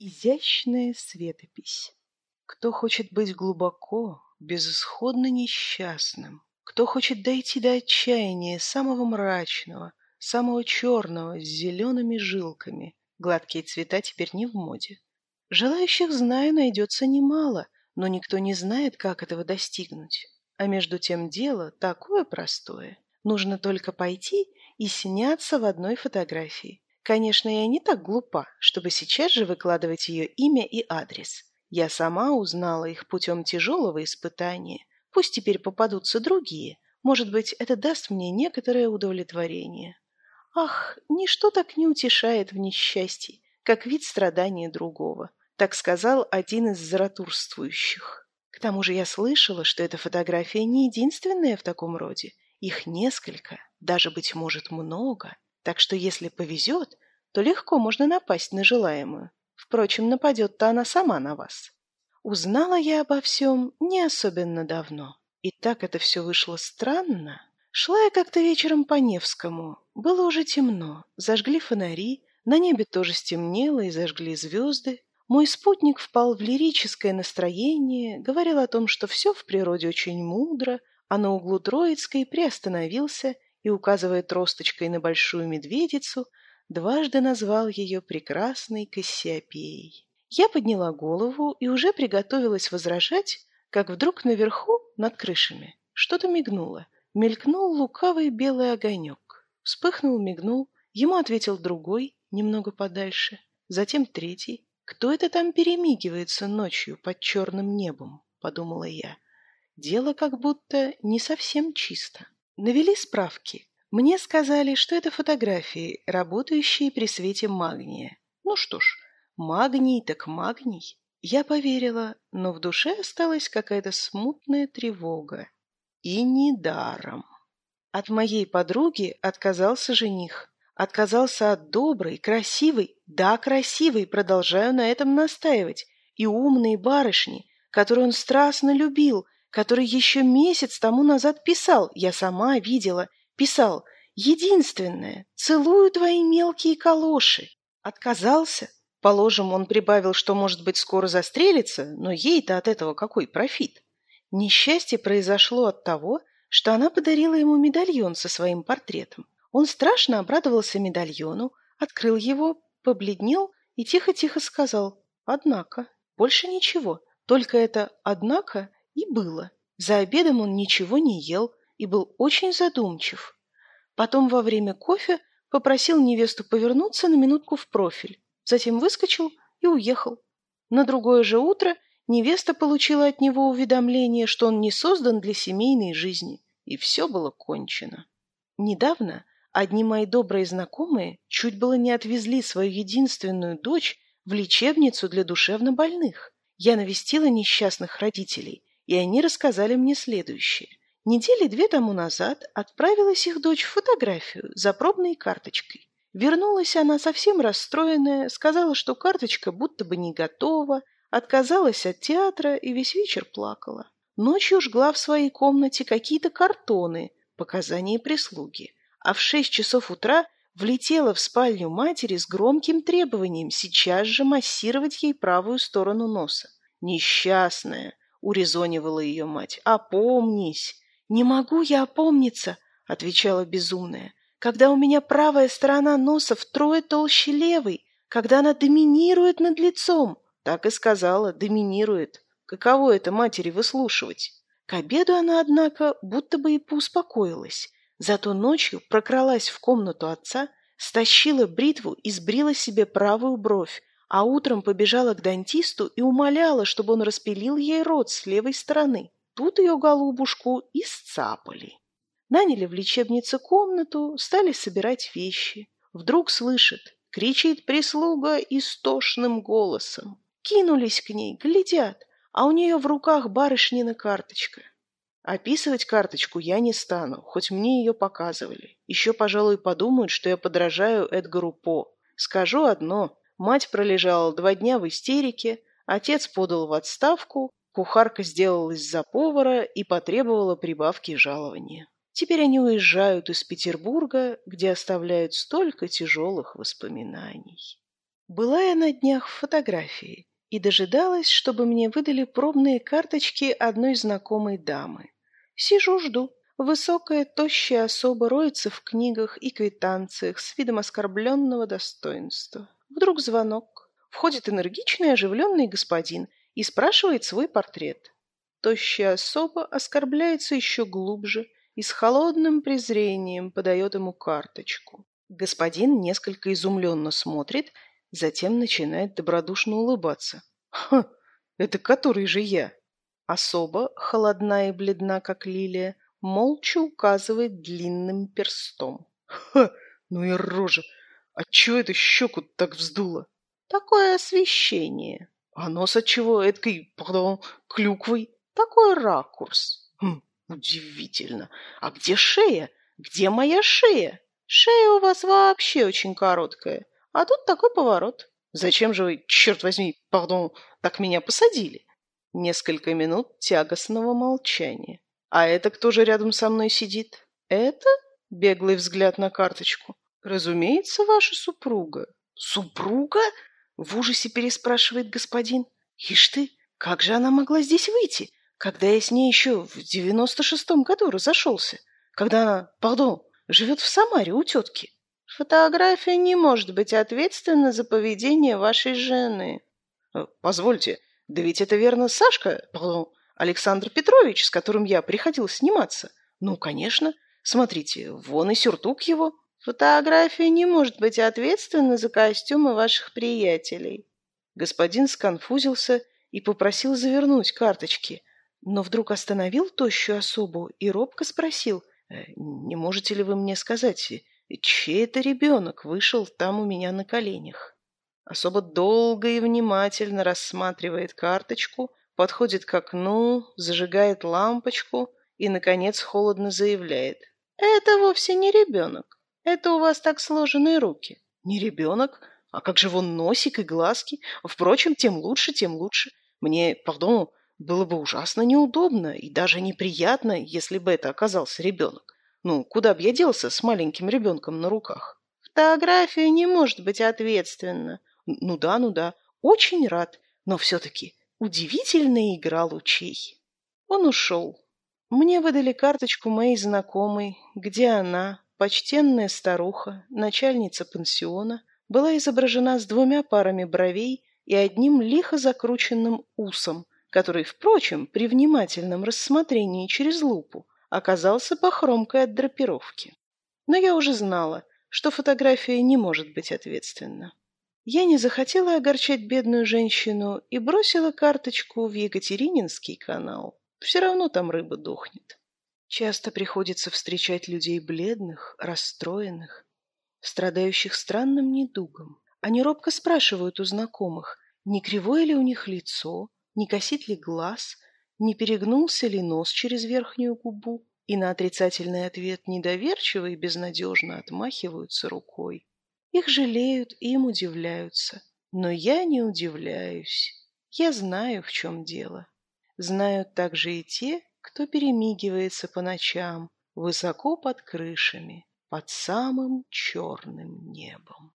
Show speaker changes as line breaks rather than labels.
Изящная светопись. Кто хочет быть глубоко, безысходно несчастным, кто хочет дойти до отчаяния самого мрачного, самого черного, с зелеными жилками, гладкие цвета теперь не в моде. Желающих, знаю, найдется немало, но никто не знает, как этого достигнуть. А между тем дело такое простое. Нужно только пойти и сняться в одной фотографии. Конечно, я не так глупа, чтобы сейчас же выкладывать ее имя и адрес. Я сама узнала их путем тяжелого испытания. Пусть теперь попадутся другие. Может быть, это даст мне некоторое удовлетворение. Ах, ничто так не утешает в несчастье, как вид страдания другого. Так сказал один из заратурствующих. К тому же я слышала, что эта фотография не единственная в таком роде. Их несколько, даже, быть может, много. Так что если повезет, то легко можно напасть на желаемую. Впрочем, нападет-то она сама на вас. Узнала я обо всем не особенно давно. И так это все вышло странно. Шла я как-то вечером по Невскому. Было уже темно. Зажгли фонари. На небе тоже стемнело и зажгли звезды. Мой спутник впал в лирическое настроение, говорил о том, что все в природе очень мудро, а на углу Троицкой приостановился и, указывая тросточкой на большую медведицу, дважды назвал ее прекрасной Кассиопеей. Я подняла голову и уже приготовилась возражать, как вдруг наверху, над крышами, что-то мигнуло. Мелькнул лукавый белый огонек. Вспыхнул, мигнул. Ему ответил другой, немного подальше. Затем третий. «Кто это там перемигивается ночью под черным небом?» — подумала я. Дело как будто не совсем чисто. Навели справки. Мне сказали, что это фотографии, работающие при свете магния. Ну что ж, магний так магний. Я поверила, но в душе осталась какая-то смутная тревога. И недаром. От моей подруги отказался жених. Отказался от доброй, красивой, да, красивой, продолжаю на этом настаивать, и умной барышни, которую он страстно любил – который еще месяц тому назад писал, я сама видела, писал «Единственное, целую твои мелкие калоши». Отказался. Положим, он прибавил, что, может быть, скоро застрелится, но ей-то от этого какой профит? Несчастье произошло от того, что она подарила ему медальон со своим портретом. Он страшно обрадовался медальону, открыл его, побледнел и тихо-тихо сказал «Однако». Больше ничего, только это «однако» И было. За обедом он ничего не ел и был очень задумчив. Потом во время кофе попросил невесту повернуться на минутку в профиль, затем выскочил и уехал. На другое же утро невеста получила от него уведомление, что он не создан для семейной жизни, и все было кончено. Недавно одни мои добрые знакомые чуть было не отвезли свою единственную дочь в лечебницу для душевнобольных. Я навестила несчастных родителей и они рассказали мне следующее. Недели две тому назад отправилась их дочь в фотографию за пробной карточкой. Вернулась она совсем расстроенная, сказала, что карточка будто бы не готова, отказалась от театра и весь вечер плакала. Ночью жгла в своей комнате какие-то картоны, показания прислуги, а в шесть часов утра влетела в спальню матери с громким требованием сейчас же массировать ей правую сторону носа. Несчастная, — урезонивала ее мать. «Опомнись!» «Не могу я опомниться!» — отвечала безумная. «Когда у меня правая сторона носа втрое толще левой, когда она доминирует над лицом!» Так и сказала, доминирует. Каково это матери выслушивать? К обеду она, однако, будто бы и поуспокоилась. Зато ночью прокралась в комнату отца, стащила бритву и сбрила себе правую бровь, а утром побежала к дантисту и умоляла, чтобы он распилил ей рот с левой стороны. Тут ее голубушку и сцапали. Наняли в лечебнице комнату, стали собирать вещи. Вдруг слышит, кричит прислуга истошным голосом. Кинулись к ней, глядят, а у нее в руках барышнина карточка. Описывать карточку я не стану, хоть мне ее показывали. Еще, пожалуй, подумают, что я подражаю Эдгару По. Скажу одно, Мать пролежала два дня в истерике, отец подал в отставку, кухарка сделалась за повара и потребовала прибавки жалования. Теперь они уезжают из Петербурга, где оставляют столько тяжелых воспоминаний. Была я на днях в фотографии и дожидалась, чтобы мне выдали пробные карточки одной знакомой дамы. Сижу, жду. Высокая, тощая особа роется в книгах и квитанциях с видом оскорбленного достоинства. Вдруг звонок. Входит энергичный, оживленный господин и спрашивает свой портрет. Тощая особа оскорбляется еще глубже и с холодным презрением подает ему карточку. Господин несколько изумленно смотрит Затем начинает добродушно улыбаться. «Ха, это который же я?» Особо, холодна и бледна, как лилия, молча указывает длинным перстом. «Ха, ну и рожа! А чего это щеку так вздуло?» «Такое освещение». «А нос от чего эткой, пардон, клюквой?» «Такой ракурс». Хм, «Удивительно! А где шея? Где моя шея?» «Шея у вас вообще очень короткая. А тут такой поворот. Зачем же вы, черт возьми, пардон, так меня посадили? Несколько минут тягостного молчания. А это кто же рядом со мной сидит? Это? Беглый взгляд на карточку. Разумеется, ваша супруга. Супруга? В ужасе переспрашивает господин. Ишь ты, как же она могла здесь выйти, когда я с ней еще в девяносто шестом году разошелся? Когда она, пардон, живет в Самаре у тетки? Фотография не может быть ответственна за поведение вашей жены. Э, позвольте, да ведь это верно Сашка, пардон, Александр Петрович, с которым я приходил сниматься. Ну, конечно. Смотрите, вон и сюртук его. Фотография не может быть ответственна за костюмы ваших приятелей. Господин сконфузился и попросил завернуть карточки, но вдруг остановил тощую особу и робко спросил, «Э, «Не можете ли вы мне сказать, чей это ребенок вышел там у меня на коленях? Особо долго и внимательно рассматривает карточку, подходит к окну, зажигает лампочку и, наконец, холодно заявляет. «Это вовсе не ребенок. Это у вас так сложенные руки». «Не ребенок? А как же вон носик и глазки? Впрочем, тем лучше, тем лучше. Мне, пардон, было бы ужасно неудобно и даже неприятно, если бы это оказался ребенок. Ну, куда б я делся с маленьким ребенком на руках? Фотография не может быть ответственна. Ну да, ну да, очень рад, но все-таки удивительная игра лучей. Он ушел. Мне выдали карточку моей знакомой, где она, почтенная старуха, начальница пансиона, была изображена с двумя парами бровей и одним лихо закрученным усом, который, впрочем, при внимательном рассмотрении через лупу оказался похромкой от драпировки. Но я уже знала, что фотография не может быть ответственна. Я не захотела огорчать бедную женщину и бросила карточку в Екатерининский канал. Все равно там рыба дохнет. Часто приходится встречать людей бледных, расстроенных, страдающих странным недугом. Они робко спрашивают у знакомых, не кривое ли у них лицо, не косит ли глаз, не перегнулся ли нос через верхнюю губу, и на отрицательный ответ недоверчиво и безнадежно отмахиваются рукой. Их жалеют и им удивляются. Но я не удивляюсь. Я знаю, в чем дело. Знают также и те, кто перемигивается по ночам, высоко под крышами, под самым черным небом.